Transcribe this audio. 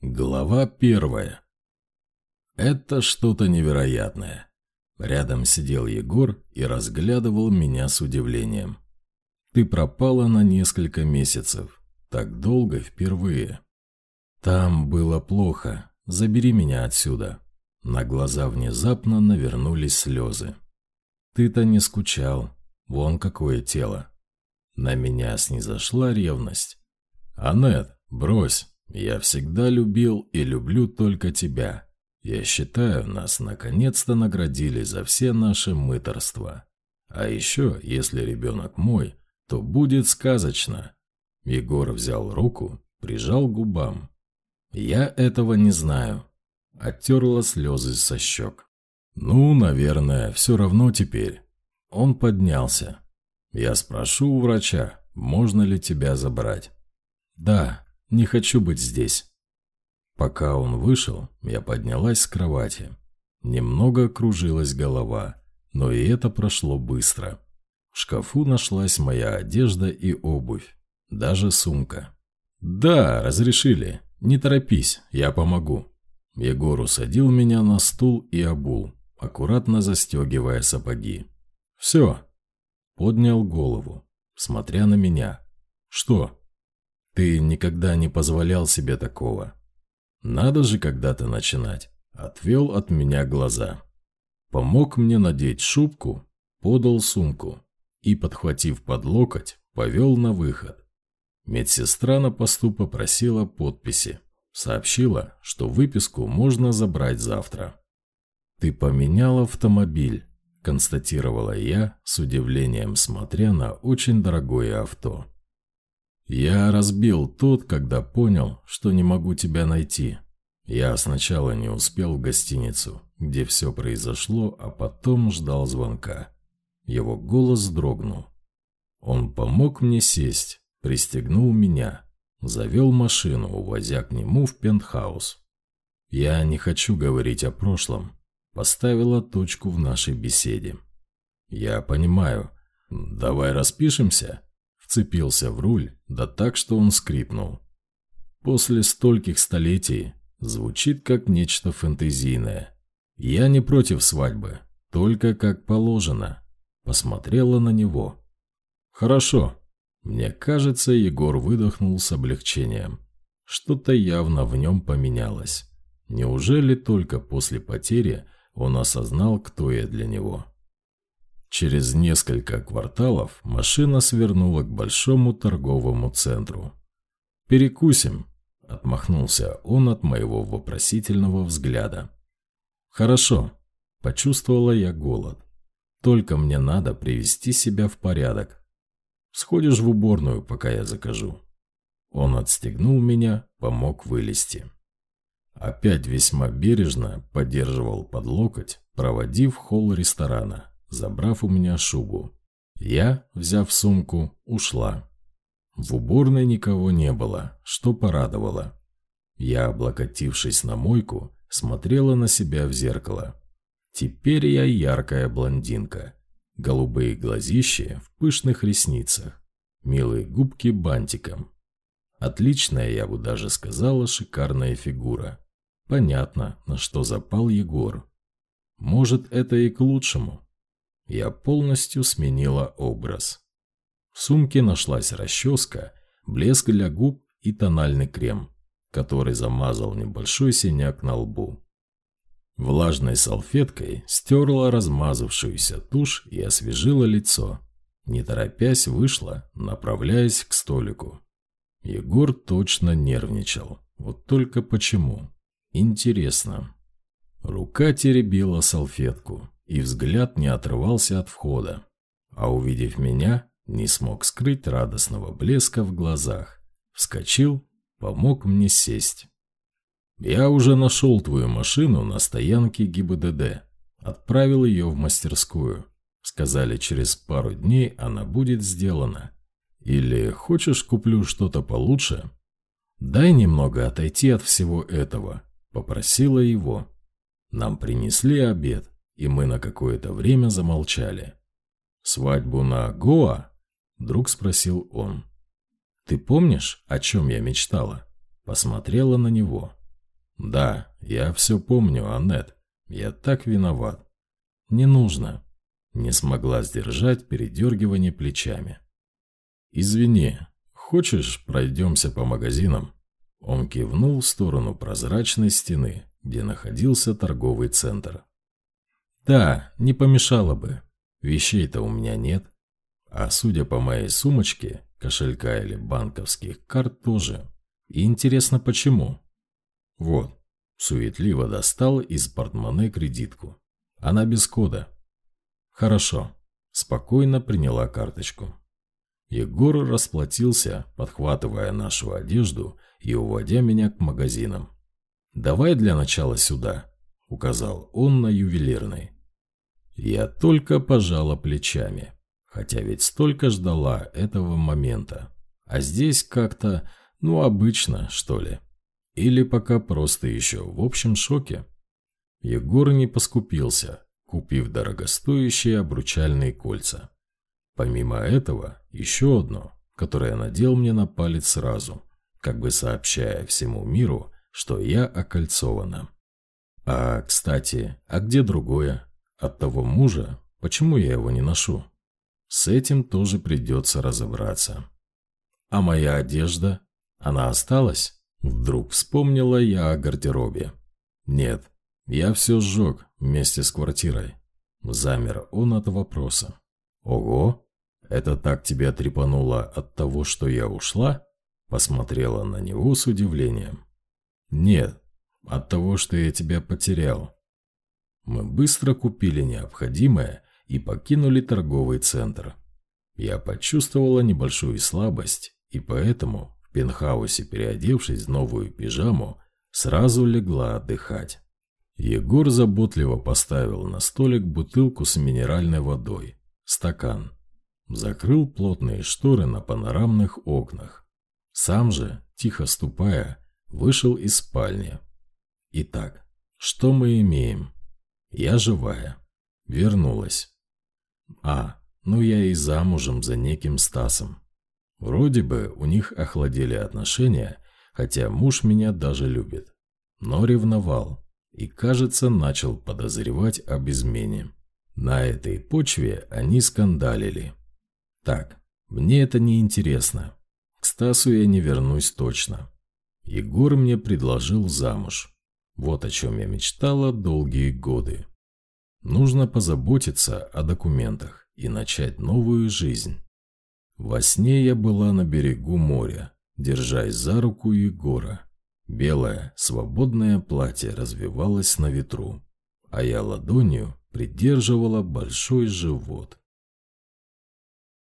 Глава первая. Это что-то невероятное. Рядом сидел Егор и разглядывал меня с удивлением. Ты пропала на несколько месяцев. Так долго впервые. Там было плохо. Забери меня отсюда. На глаза внезапно навернулись слезы. Ты-то не скучал. Вон какое тело. На меня снизошла ревность. Анет, брось. Я всегда любил и люблю только тебя. Я считаю, нас наконец-то наградили за все наши мыторства. А еще, если ребенок мой, то будет сказочно. Егор взял руку, прижал к губам. Я этого не знаю. Оттерла слезы со щек. Ну, наверное, все равно теперь. Он поднялся. Я спрошу у врача, можно ли тебя забрать. Да, не хочу быть здесь». Пока он вышел, я поднялась с кровати. Немного кружилась голова, но и это прошло быстро. В шкафу нашлась моя одежда и обувь, даже сумка. «Да, разрешили. Не торопись, я помогу». Егор усадил меня на стул и обул, аккуратно застегивая сапоги. «Все». Поднял голову, смотря на меня. «Что?» Ты никогда не позволял себе такого. Надо же когда-то начинать. Отвел от меня глаза. Помог мне надеть шубку, подал сумку и, подхватив под локоть, повел на выход. Медсестра на посту попросила подписи. Сообщила, что выписку можно забрать завтра. «Ты поменял автомобиль», – констатировала я, с удивлением смотря на очень дорогое авто. Я разбил тот, когда понял, что не могу тебя найти. Я сначала не успел в гостиницу, где все произошло, а потом ждал звонка. Его голос дрогнул. Он помог мне сесть, пристегнул меня, завел машину, увозя к нему в пентхаус. Я не хочу говорить о прошлом. Поставила точку в нашей беседе. Я понимаю. Давай распишемся? Вцепился в руль, да так, что он скрипнул. После стольких столетий звучит как нечто фэнтезийное. Я не против свадьбы, только как положено. Посмотрела на него. Хорошо. Мне кажется, Егор выдохнул с облегчением. Что-то явно в нем поменялось. Неужели только после потери он осознал, кто я для него? Через несколько кварталов машина свернула к большому торговому центру. «Перекусим», – отмахнулся он от моего вопросительного взгляда. «Хорошо», – почувствовала я голод. «Только мне надо привести себя в порядок. Сходишь в уборную, пока я закажу». Он отстегнул меня, помог вылезти. Опять весьма бережно поддерживал под локоть, проводив холл ресторана – забрав у меня шубу. Я, взяв сумку, ушла. В уборной никого не было, что порадовало. Я, облокотившись на мойку, смотрела на себя в зеркало. Теперь я яркая блондинка. Голубые глазища в пышных ресницах. Милые губки бантиком. Отличная, я бы даже сказала, шикарная фигура. Понятно, на что запал Егор. Может, это и к лучшему. Я полностью сменила образ. В сумке нашлась расческа, блеск для губ и тональный крем, который замазал небольшой синяк на лбу. Влажной салфеткой стерла размазавшуюся тушь и освежила лицо. Не торопясь вышла, направляясь к столику. Егор точно нервничал. Вот только почему? Интересно. Рука теребила салфетку и взгляд не отрывался от входа. А увидев меня, не смог скрыть радостного блеска в глазах. Вскочил, помог мне сесть. «Я уже нашел твою машину на стоянке ГИБДД. Отправил ее в мастерскую. Сказали, через пару дней она будет сделана. Или хочешь, куплю что-то получше?» «Дай немного отойти от всего этого», – попросила его. Нам принесли обед и мы на какое-то время замолчали. «Свадьбу на Гоа?» – вдруг спросил он. «Ты помнишь, о чем я мечтала?» Посмотрела на него. Да, я все помню, Аннет. Я так виноват. Не нужно. Не смогла сдержать передергивание плечами. Извини, хочешь, пройдемся по магазинам? Он кивнул в сторону прозрачной стены, где находился торговый центр. Да, не помешало бы. Вещей-то у меня нет. А судя по моей сумочке, кошелька или банковских карт тоже. И интересно, почему? Вот, суетливо достал из портмоне кредитку. Она без кода. Хорошо. Спокойно приняла карточку. Егор расплатился, подхватывая нашу одежду и уводя меня к магазинам. «Давай для начала сюда», — указал он на ювелирный. Я только пожала плечами, хотя ведь столько ждала этого момента. А здесь как-то, ну, обычно, что ли. Или пока просто еще в общем шоке. Егор не поскупился, купив дорогостоящие обручальные кольца. Помимо этого, еще одно, которое надел мне на палец сразу, как бы сообщая всему миру, что я окольцована. А, кстати, а где другое? От того мужа, почему я его не ношу? С этим тоже придется разобраться. А моя одежда? Она осталась? Вдруг вспомнила я о гардеробе. Нет, я все сжег вместе с квартирой. Замер он от вопроса. Ого, это так тебя трепануло от того, что я ушла? Посмотрела на него с удивлением. Нет, от того, что я тебя потерял. Мы быстро купили необходимое и покинули торговый центр. Я почувствовала небольшую слабость, и поэтому пентхаусе, переодевшись в новую пижаму, сразу легла отдыхать. Егор заботливо поставил на столик бутылку с минеральной водой, стакан. Закрыл плотные шторы на панорамных окнах. Сам же, тихо ступая, вышел из спальни. Итак, что мы имеем? Я живая. Вернулась. А, ну я и замужем за неким Стасом. Вроде бы у них охладели отношения, хотя муж меня даже любит. Но ревновал и, кажется, начал подозревать об измене. На этой почве они скандалили. Так, мне это не интересно. К Стасу я не вернусь точно. Егор мне предложил замуж. Вот о чем я мечтала долгие годы. Нужно позаботиться о документах и начать новую жизнь. Во сне я была на берегу моря, держась за руку Егора. Белое, свободное платье развивалось на ветру, а я ладонью придерживала большой живот.